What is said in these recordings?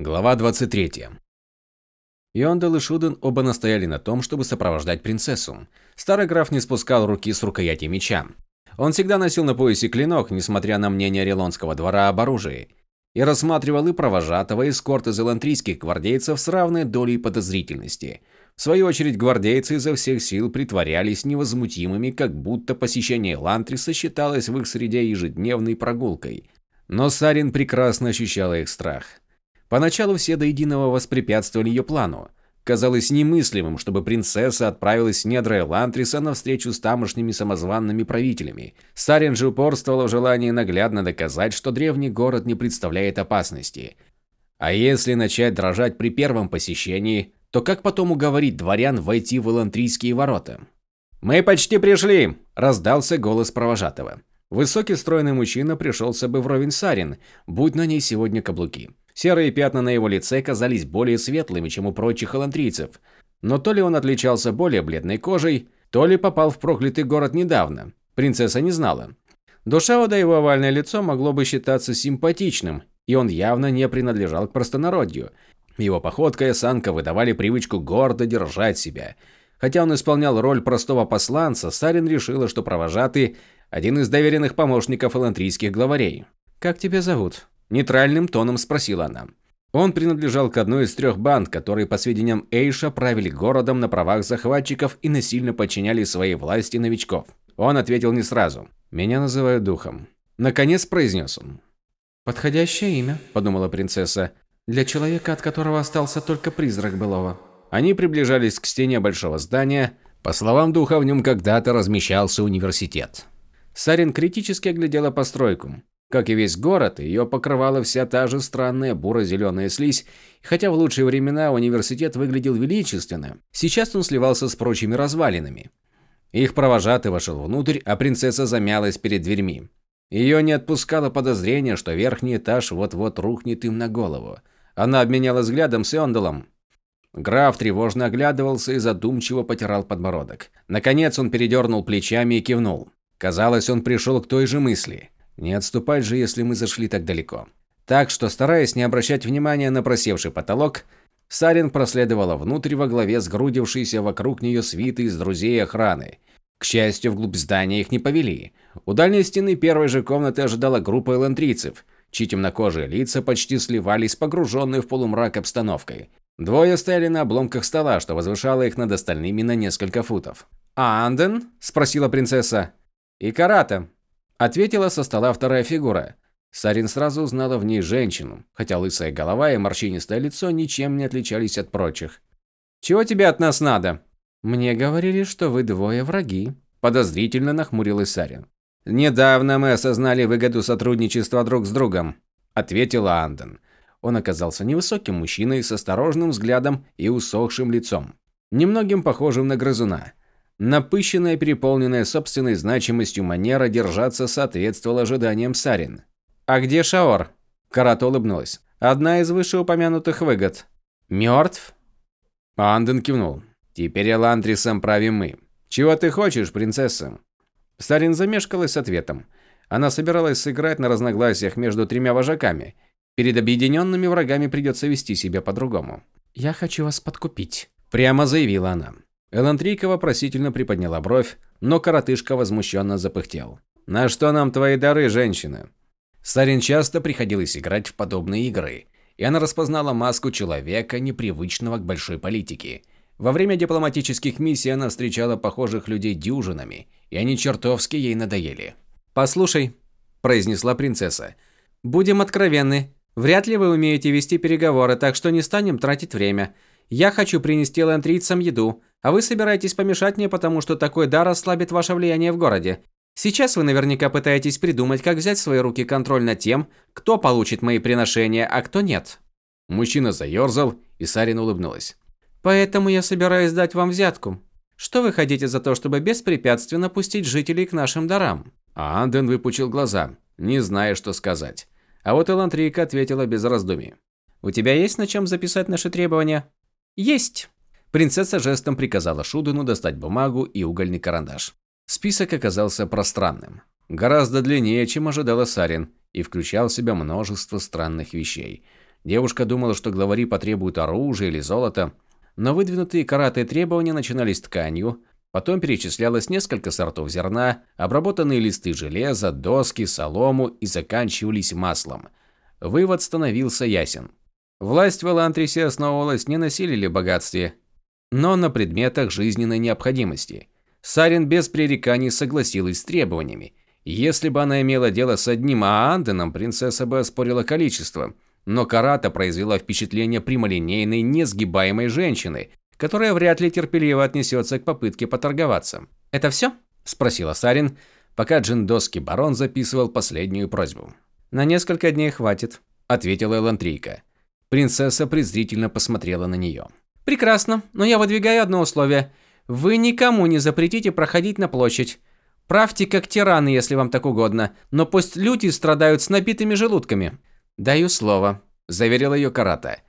Глава 23. Йондел и Шуден оба настояли на том, чтобы сопровождать принцессу. Старый граф не спускал руки с рукояти меча. Он всегда носил на поясе клинок, несмотря на мнение Орелонского двора об оружии, и рассматривал и провожатого, и эскорт из элантрийских гвардейцев с равной долей подозрительности. В свою очередь, гвардейцы изо всех сил притворялись невозмутимыми, как будто посещение Элантриса считалось в их среде ежедневной прогулкой. Но Сарин прекрасно ощущала их страх. Поначалу все до единого воспрепятствовали ее плану. Казалось немыслимым, чтобы принцесса отправилась в недра Элантриса на встречу с тамошними самозванными правителями. Сарин же упорствовала в желании наглядно доказать, что древний город не представляет опасности. А если начать дрожать при первом посещении, то как потом уговорить дворян войти в Элантрийские ворота? «Мы почти пришли!» – раздался голос провожатого. Высокий стройный мужчина пришелся бы вровень Сарин, будь на ней сегодня каблуки. Серые пятна на его лице казались более светлыми, чем у прочих элантрийцев. Но то ли он отличался более бледной кожей, то ли попал в проклятый город недавно. Принцесса не знала. Душева его овальное лицо могло бы считаться симпатичным, и он явно не принадлежал к простонародью. Его походка и осанка выдавали привычку гордо держать себя. Хотя он исполнял роль простого посланца, Сарин решила, что провожатый – один из доверенных помощников элантрийских главарей. «Как тебя зовут?» Нейтральным тоном спросила она. Он принадлежал к одной из трех банд, которые, по сведениям Эйша, правили городом на правах захватчиков и насильно подчиняли своей власти новичков. Он ответил не сразу. «Меня называют духом». Наконец произнес он. «Подходящее имя», – подумала принцесса, – «для человека, от которого остался только призрак былого». Они приближались к стене большого здания. По словам духа, в нем когда-то размещался университет. Сарин критически оглядела постройку. Как и весь город, ее покрывала вся та же странная буро-зеленая слизь, и хотя в лучшие времена университет выглядел величественно, сейчас он сливался с прочими развалинами. Их провожатый вошел внутрь, а принцесса замялась перед дверьми. Ее не отпускало подозрение, что верхний этаж вот-вот рухнет им на голову. Она обменялась взглядом с Эндалом. Граф тревожно оглядывался и задумчиво потирал подбородок. Наконец он передернул плечами и кивнул. Казалось, он пришел к той же мысли. Не отступать же, если мы зашли так далеко. Так что, стараясь не обращать внимания на просевший потолок, Сарин проследовала внутрь во главе сгрудившейся вокруг нее свиты из друзей охраны. К счастью, вглубь здания их не повели. У дальней стены первой же комнаты ожидала группа элантрийцев, чьи темнокожие лица почти сливались с погруженной в полумрак обстановкой. Двое стояли на обломках стола, что возвышало их над остальными на несколько футов. «А Анден?» – спросила принцесса. «И Карата», Ответила со стола вторая фигура. Сарин сразу узнала в ней женщину, хотя лысая голова и морщинистое лицо ничем не отличались от прочих. «Чего тебе от нас надо?» «Мне говорили, что вы двое враги», – подозрительно нахмурилась Сарин. «Недавно мы осознали выгоду сотрудничества друг с другом», – ответила Анден. Он оказался невысоким мужчиной с осторожным взглядом и усохшим лицом, немногим похожим на грызуна. Напыщенная, переполненная собственной значимостью манера держаться соответствовала ожиданиям Сарин. «А где Шаор?» Карата улыбнулась. «Одна из вышеупомянутых выгод». «Мертв?» Анден кивнул. «Теперь Эландрисом правим мы. Чего ты хочешь, принцесса?» Сарин замешкалась с ответом. Она собиралась сыграть на разногласиях между тремя вожаками. Перед объединенными врагами придется вести себя по-другому. «Я хочу вас подкупить», – прямо заявила она. Элантрийка вопросительно приподняла бровь, но коротышка возмущенно запыхтел. «На что нам твои дары, женщина?» Сарин часто приходилось играть в подобные игры, и она распознала маску человека, непривычного к большой политике. Во время дипломатических миссий она встречала похожих людей дюжинами, и они чертовски ей надоели. «Послушай», – произнесла принцесса, – «будем откровенны. Вряд ли вы умеете вести переговоры, так что не станем тратить время. Я хочу принести лантрийцам еду, а вы собираетесь помешать мне, потому что такой дар ослабит ваше влияние в городе. Сейчас вы наверняка пытаетесь придумать, как взять в свои руки контроль над тем, кто получит мои приношения, а кто нет. Мужчина заерзал, и Сарин улыбнулась. Поэтому я собираюсь дать вам взятку. Что вы хотите за то, чтобы беспрепятственно пустить жителей к нашим дарам? А Анден выпучил глаза, не зная, что сказать. А вот Элантрийка ответила без раздумий. У тебя есть на чем записать наши требования? Есть. Принцесса жестом приказала Шудену достать бумагу и угольный карандаш. Список оказался пространным. Гораздо длиннее, чем ожидала Сарин, и включал в себя множество странных вещей. Девушка думала, что главари потребуют оружия или золота, но выдвинутые караты требования начинались тканью, потом перечислялось несколько сортов зерна, обработанные листы железа, доски, солому и заканчивались маслом. Вывод становился ясен. Власть в Элантрисе основывалась не на силе или богатстве, но на предметах жизненной необходимости. Сарин без пререканий согласилась с требованиями. Если бы она имела дело с одним Аанденом, принцесса бы оспорила количество. Но Карата произвела впечатление прямолинейной, несгибаемой женщины, которая вряд ли терпеливо отнесется к попытке поторговаться. «Это все?» – спросила Сарин, пока джиндосский барон записывал последнюю просьбу. «На несколько дней хватит», – ответила Элантрийка. Принцесса презрительно посмотрела на нее. Прекрасно, но я выдвигаю одно условие. Вы никому не запретите проходить на площадь. Правьте как тираны, если вам так угодно, но пусть люди страдают с набитыми желудками. Даю слово, заверил ее Карата.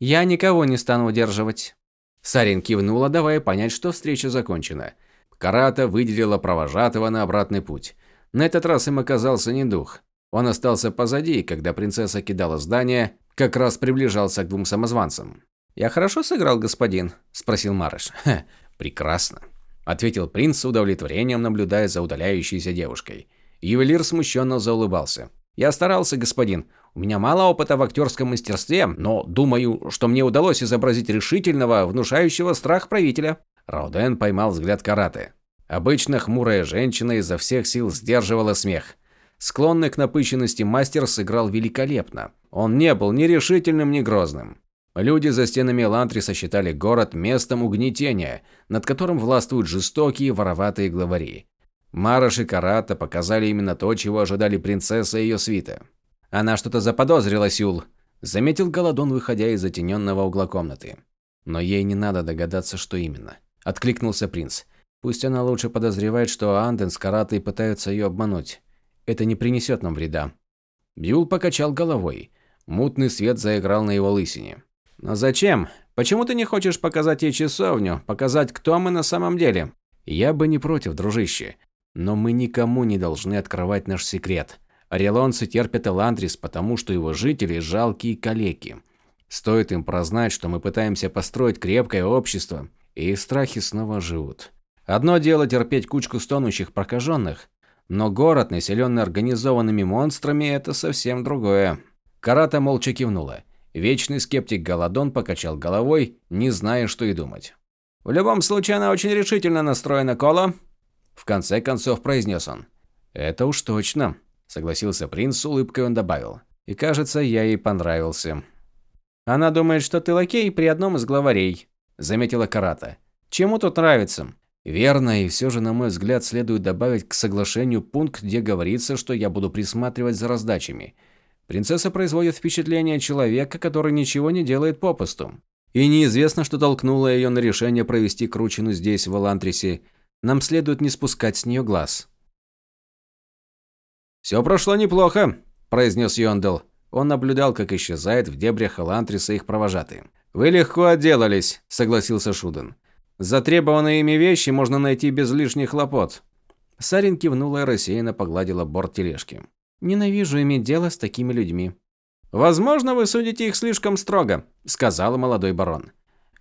Я никого не стану удерживать. Сарин кивнула, давая понять, что встреча закончена. Карата выделила провожатого на обратный путь. На этот раз им оказался не дух. Он остался позади, когда принцесса кидала здание, как раз приближался к двум самозванцам. «Я хорошо сыграл, господин?» – спросил Марыш. прекрасно», – ответил принц с удовлетворением, наблюдая за удаляющейся девушкой. Ювелир смущенно заулыбался. «Я старался, господин. У меня мало опыта в актерском мастерстве, но думаю, что мне удалось изобразить решительного, внушающего страх правителя». Рауден поймал взгляд Караты. Обычно хмурая женщина изо всех сил сдерживала смех. Склонный к напыщенности мастер сыграл великолепно. Он не был ни решительным, ни грозным. Люди за стенами Элантриса считали город местом угнетения, над которым властвуют жестокие вороватые главари. Мараш и Карата показали именно то, чего ожидали принцесса и ее свита. «Она что-то заподозрила, Сюл», – заметил Голодон, выходя из затененного угла комнаты. «Но ей не надо догадаться, что именно», – откликнулся принц. «Пусть она лучше подозревает, что Анден с Каратой пытаются ее обмануть. Это не принесет нам вреда». Бьюл покачал головой. Мутный свет заиграл на его лысине. Но зачем? Почему ты не хочешь показать ей часовню, показать, кто мы на самом деле? Я бы не против, дружище. Но мы никому не должны открывать наш секрет. Орелонцы терпят Эландрис, потому что его жители – жалкие калеки. Стоит им прознать, что мы пытаемся построить крепкое общество, и их страхи снова живут. Одно дело терпеть кучку стонущих прокаженных, но город, населенный организованными монстрами, это совсем другое. Карата молча кивнула. Вечный скептик Голодон покачал головой, не зная, что и думать. «В любом случае, она очень решительно настроена, Коло», – в конце концов произнес он. «Это уж точно», – согласился принц, с улыбкой он добавил. «И кажется, я ей понравился». «Она думает, что ты лакей при одном из главарей», – заметила Карата. «Чему тут нравится?» «Верно, и все же, на мой взгляд, следует добавить к соглашению пункт, где говорится, что я буду присматривать за раздачами. Принцесса производит впечатление человека, который ничего не делает попусту. И неизвестно, что толкнуло ее на решение провести кручину здесь, в Элантрисе. Нам следует не спускать с нее глаз. «Все прошло неплохо», – произнес Йондел. Он наблюдал, как исчезает в дебрях Элантриса их провожатый. «Вы легко отделались», – согласился Шуден. «Затребованные ими вещи можно найти без лишних хлопот». Сарин кивнула и рассеянно погладила борт тележки. Ненавижу иметь дело с такими людьми. Возможно, вы судите их слишком строго, сказал молодой барон.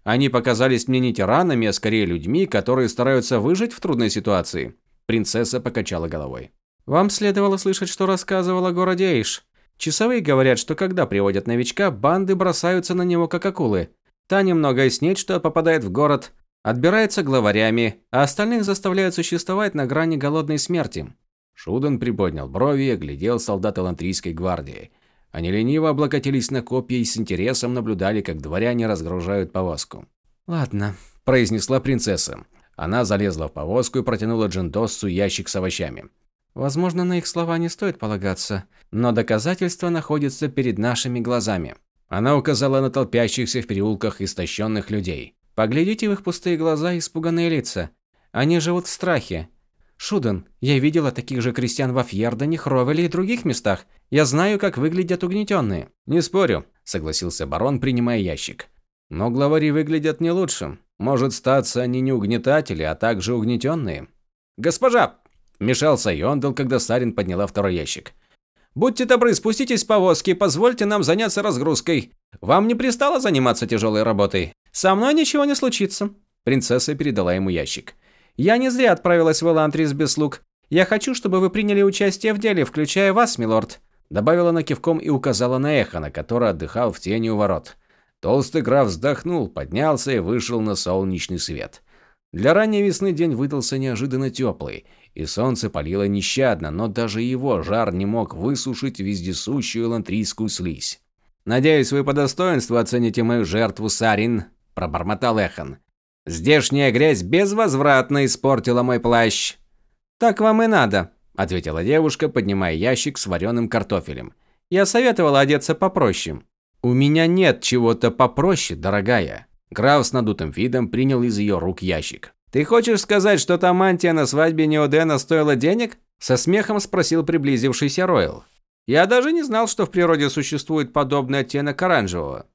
Они показались мне не тиранами, а скорее людьми, которые стараются выжить в трудной ситуации. Принцесса покачала головой. Вам следовало слышать, что рассказывал о городе Эйш. Часовые говорят, что когда приводят новичка, банды бросаются на него как акулы. Та немного снеть, что попадает в город, отбирается главарями, а остальных заставляют существовать на грани голодной смерти. Шуден приподнял брови и оглядел солдат Элантрийской гвардии. Они лениво облокотились на копья и с интересом наблюдали, как дворяне разгружают повозку. «Ладно», – произнесла принцесса. Она залезла в повозку и протянула Джентоссу ящик с овощами. «Возможно, на их слова не стоит полагаться, но доказательства находятся перед нашими глазами». Она указала на толпящихся в переулках истощенных людей. «Поглядите в их пустые глаза и испуганные лица. Они живут в страхе, Шуден, я видела таких же крестьян во Фьердене, Хровеле и других местах. Я знаю, как выглядят угнетенные. Не спорю, согласился барон, принимая ящик. Но главари выглядят не лучше. Может статься они не угнетатели, а также угнетенные. Госпожа, вмешался Йондел, когда Сарин подняла второй ящик. Будьте добры, спуститесь с повозки и позвольте нам заняться разгрузкой. Вам не пристало заниматься тяжелой работой? Со мной ничего не случится. Принцесса передала ему ящик. Я не зря отправилась в Элантрис без слуг. Я хочу, чтобы вы приняли участие в деле, включая вас, милорд. Добавила она кивком и указала на Эхана, который отдыхал в тени у ворот. Толстый граф вздохнул, поднялся и вышел на солнечный свет. Для ранней весны день выдался неожиданно теплый, и солнце палило нещадно, но даже его жар не мог высушить вездесущую элантрийскую слизь. «Надеюсь, вы по достоинству оцените мою жертву, Сарин», – пробормотал Эхан. «Здешняя грязь безвозвратно испортила мой плащ». «Так вам и надо», – ответила девушка, поднимая ящик с вареным картофелем. «Я советовала одеться попроще». «У меня нет чего-то попроще, дорогая». Граф с надутым видом принял из ее рук ящик. «Ты хочешь сказать, что та мантия на свадьбе Неодена стоила денег?» Со смехом спросил приблизившийся Ройл. «Я даже не знал, что в природе существует подобный оттенок оранжевого».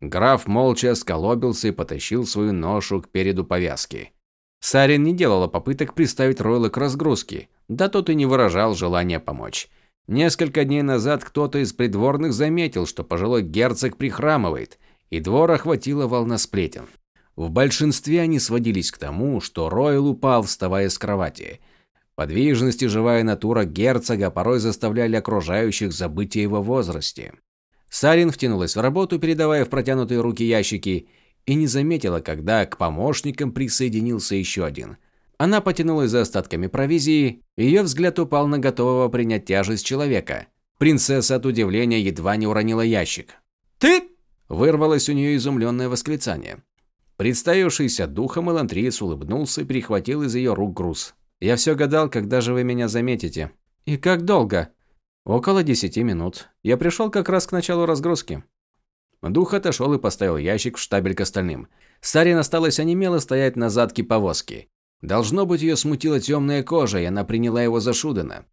Граф молча сколобился и потащил свою ношу к переду повязки. Сарин не делала попыток приставить Ройла к разгрузке, да тот и не выражал желания помочь. Несколько дней назад кто-то из придворных заметил, что пожилой герцог прихрамывает, и двор охватила волна сплетен. В большинстве они сводились к тому, что Ройл упал, вставая с кровати. Подвижность и живая натура герцога порой заставляли окружающих забыть о его возрасте. Сарин втянулась в работу, передавая в протянутые руки ящики, и не заметила, когда к помощникам присоединился еще один. Она потянулась за остатками провизии, ее взгляд упал на готового принять тяжесть человека. Принцесса от удивления едва не уронила ящик. «Ты?» – вырвалось у нее изумленное восклицание. Представившийся духом Элантриец улыбнулся и перехватил из ее рук груз. «Я все гадал, когда же вы меня заметите». «И как долго?» «Около десяти минут. Я пришел как раз к началу разгрузки». Дух отошел и поставил ящик в штабель к остальным. Сарин осталась онемело стоять на задке повозки. Должно быть, ее смутила темная кожа, и она приняла его за Шудена.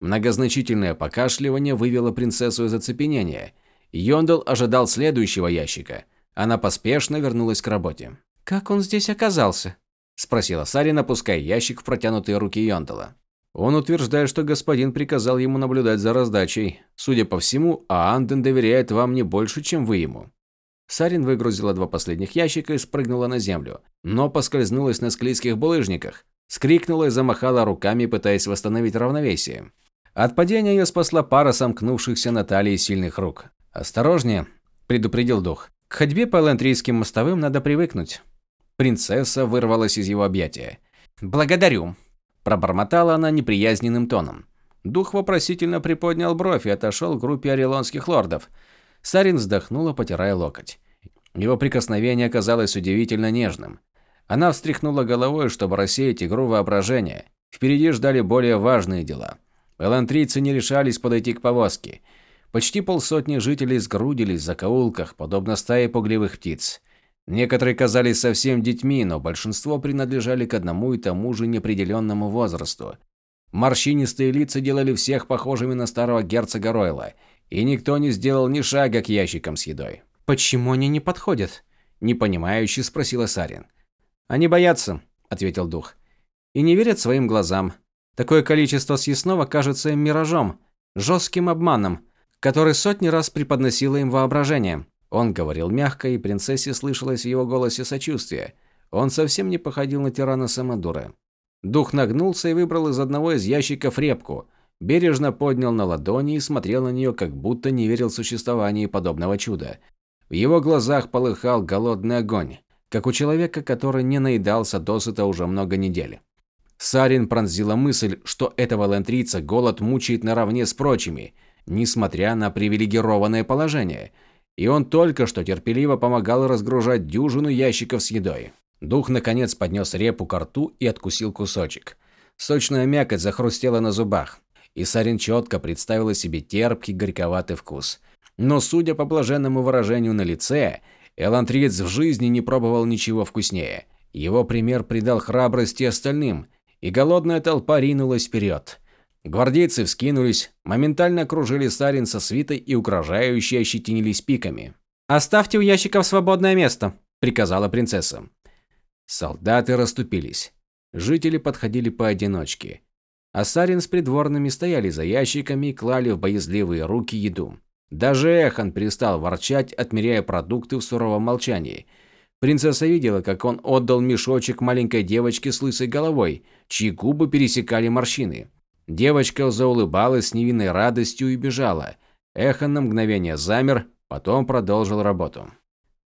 Многозначительное покашливание вывело принцессу из оцепенения. Йондал ожидал следующего ящика – она поспешно вернулась к работе. «Как он здесь оказался?» – спросила Сарин, опуская ящик в протянутые руки Йондала. Он утверждает, что господин приказал ему наблюдать за раздачей. Судя по всему, Аанден доверяет вам не больше, чем вы ему. Сарин выгрузила два последних ящика и спрыгнула на землю, но поскользнулась на склизких булыжниках, скрикнула и замахала руками, пытаясь восстановить равновесие. От падения ее спасла пара сомкнувшихся на талии сильных рук. «Осторожнее», – предупредил дух. К ходьбе по элантрийским мостовым надо привыкнуть. Принцесса вырвалась из его объятия. «Благодарю», – пробормотала она неприязненным тоном. Дух вопросительно приподнял бровь и отошел к группе орелонских лордов. Сарин вздохнула, потирая локоть. Его прикосновение оказалось удивительно нежным. Она встряхнула головой, чтобы рассеять игру воображения. Впереди ждали более важные дела. Элантрийцы не решались подойти к повозке. Почти полсотни жителей сгрудились в закоулках, подобно стае пугливых птиц. Некоторые казались совсем детьми, но большинство принадлежали к одному и тому же неопределенному возрасту. Морщинистые лица делали всех похожими на старого герцога Ройла, и никто не сделал ни шага к ящикам с едой. «Почему они не подходят?» – непонимающе спросила Сарин. «Они боятся», – ответил дух. «И не верят своим глазам. Такое количество съестного кажется им миражом, жестким обманом, который сотни раз преподносило им воображение. Он говорил мягко, и принцессе слышалось в его голосе сочувствие. Он совсем не походил на тирана Самодура. Дух нагнулся и выбрал из одного из ящиков репку. Бережно поднял на ладони и смотрел на нее, как будто не верил в существование подобного чуда. В его глазах полыхал голодный огонь, как у человека, который не наедался досыта уже много недель. Сарин пронзила мысль, что этого лантрийца голод мучает наравне с прочими – несмотря на привилегированное положение, и он только что терпеливо помогал разгружать дюжину ящиков с едой. Дух наконец поднес репу к рту и откусил кусочек. Сочная мякоть захрустела на зубах, и Сарин четко представила себе терпкий горьковатый вкус. Но, судя по блаженному выражению на лице, Элантриец в жизни не пробовал ничего вкуснее. Его пример придал храбрости остальным, и голодная толпа ринулась вперед. Гвардейцы вскинулись, моментально окружили Сарин со свитой и угрожающе ощетинились пиками. «Оставьте у ящиков свободное место», – приказала принцесса. Солдаты расступились. Жители подходили поодиночке. а Сарин с придворными стояли за ящиками и клали в боязливые руки еду. Даже Эхан перестал ворчать, отмеряя продукты в суровом молчании. Принцесса видела, как он отдал мешочек маленькой девочке с лысой головой, чьи губы пересекали морщины. Девочка заулыбалась с невинной радостью и бежала. Эхан на мгновение замер, потом продолжил работу.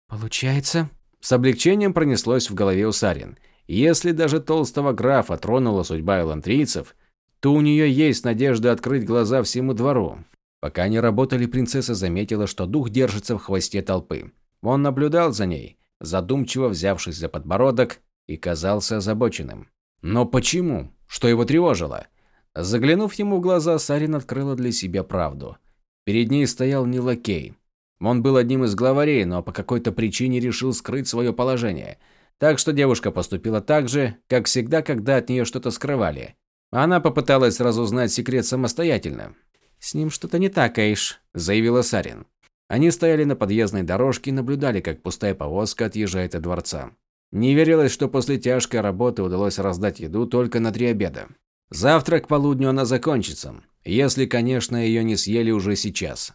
«Получается?» С облегчением пронеслось в голове у Сарин. Если даже толстого графа тронула судьба элантрийцев, то у нее есть надежда открыть глаза всему двору. Пока они работали, принцесса заметила, что дух держится в хвосте толпы. Он наблюдал за ней, задумчиво взявшись за подбородок, и казался озабоченным. Но почему? Что его тревожило? Заглянув ему в глаза, Сарин открыла для себя правду. Перед ней стоял не лакей. Он был одним из главарей, но по какой-то причине решил скрыть свое положение. Так что девушка поступила так же, как всегда, когда от нее что-то скрывали. Она попыталась разузнать секрет самостоятельно. «С ним что-то не так, Эйш», – заявила Сарин. Они стояли на подъездной дорожке и наблюдали, как пустая повозка отъезжает от дворца. Не верилось, что после тяжкой работы удалось раздать еду только на три обеда. Завтра к полудню она закончится, если, конечно, ее не съели уже сейчас.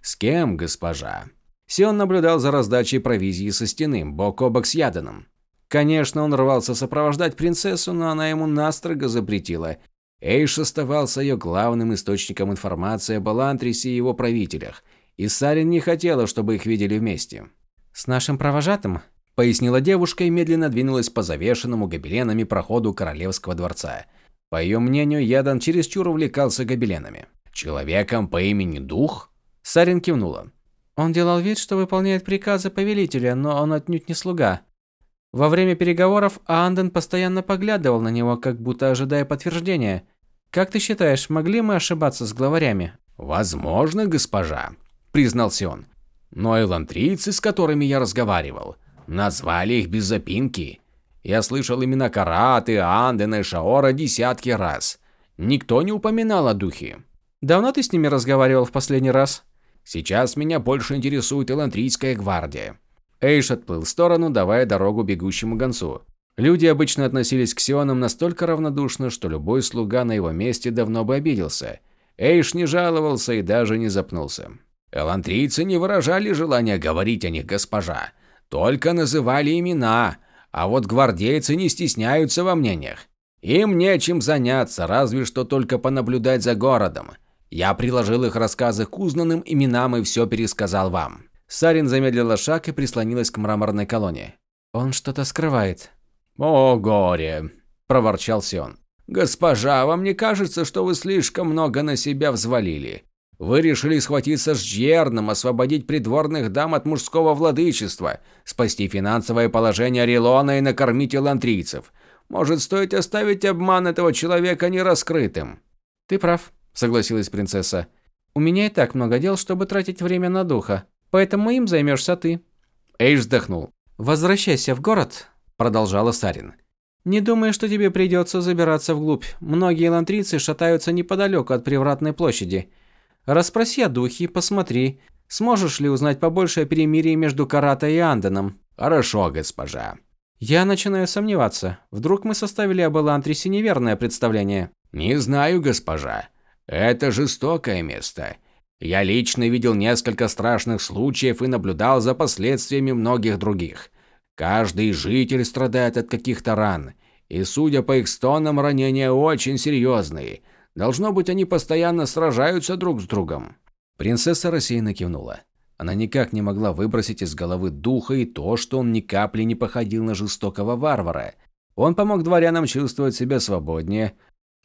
«С кем, госпожа?» Сион наблюдал за раздачей провизии со стены, бок о бок с Яданом. Конечно, он рвался сопровождать принцессу, но она ему настрого запретила. Эйш оставался ее главным источником информации об Алантрисе и его правителях, и Сарин не хотела, чтобы их видели вместе. «С нашим провожатым?» – пояснила девушка и медленно двинулась по завешенному гобеленами проходу королевского дворца. По ее мнению, Ядан чересчур увлекался гобеленами. «Человеком по имени Дух?» Сарин кивнула. Он делал вид, что выполняет приказы повелителя, но он отнюдь не слуга. Во время переговоров Аанден постоянно поглядывал на него, как будто ожидая подтверждения. Как ты считаешь, могли мы ошибаться с главарями? Возможно, госпожа, признался он. Но элантрийцы, с которыми я разговаривал, назвали их без запинки. Я слышал имена Караты, Андена и Шаора десятки раз. Никто не упоминал о духе. Давно ты с ними разговаривал в последний раз? Сейчас меня больше интересует Элантрийская гвардия. Эйш отплыл в сторону, давая дорогу бегущему гонцу. Люди обычно относились к Сионам настолько равнодушно, что любой слуга на его месте давно бы обиделся. Эйш не жаловался и даже не запнулся. Элантрийцы не выражали желания говорить о них госпожа, только называли имена, а вот гвардейцы не стесняются во мнениях. Им нечем заняться, разве что только понаблюдать за городом. Я приложил их рассказы к узнанным именам и все пересказал вам. Сарин замедлила шаг и прислонилась к мраморной колонне. «Он что-то скрывает». «О, горе!» – проворчал Сион. «Госпожа, вам не кажется, что вы слишком много на себя взвалили? Вы решили схватиться с Джерном, освободить придворных дам от мужского владычества, спасти финансовое положение Релона и накормить элантрийцев. Может, стоит оставить обман этого человека нераскрытым?» «Ты прав», – согласилась принцесса. «У меня и так много дел, чтобы тратить время на духа. Поэтому им займешься ты. Эйш вздохнул. Возвращайся в город, продолжала Сарин. Не думай, что тебе придется забираться вглубь. Многие лантрийцы шатаются неподалеку от Привратной площади. Расспроси о духе, посмотри, сможешь ли узнать побольше о перемирии между Карата и Анденом. Хорошо, госпожа. Я начинаю сомневаться. Вдруг мы составили об Элантрисе неверное представление. Не знаю, госпожа. Это жестокое место. Я лично видел несколько страшных случаев и наблюдал за последствиями многих других. Каждый житель страдает от каких-то ран, и судя по их стонам, ранения очень серьезные. Должно быть, они постоянно сражаются друг с другом. Принцесса рассеянно кивнула. Она никак не могла выбросить из головы духа и то, что он ни капли не походил на жестокого варвара. Он помог дворянам чувствовать себя свободнее,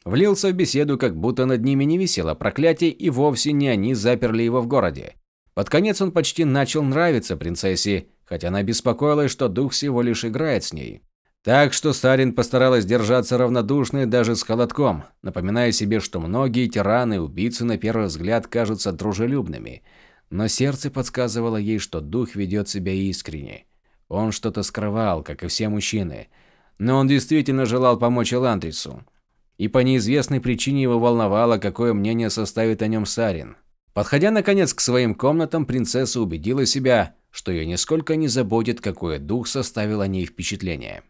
Влился в беседу, как будто над ними не висело проклятие, и вовсе не они заперли его в городе. Под конец он почти начал нравиться принцессе, хотя она беспокоилась, что дух всего лишь играет с ней. Так что Сарин постаралась держаться равнодушной даже с холодком, напоминая себе, что многие тираны и убийцы на первый взгляд кажутся дружелюбными. Но сердце подсказывало ей, что дух ведет себя искренне. Он что-то скрывал, как и все мужчины. Но он действительно желал помочь Эландрису и по неизвестной причине его волновало, какое мнение составит о нем Сарин. Подходя наконец к своим комнатам, принцесса убедила себя, что ее нисколько не заботит, какой дух составил о ней впечатление.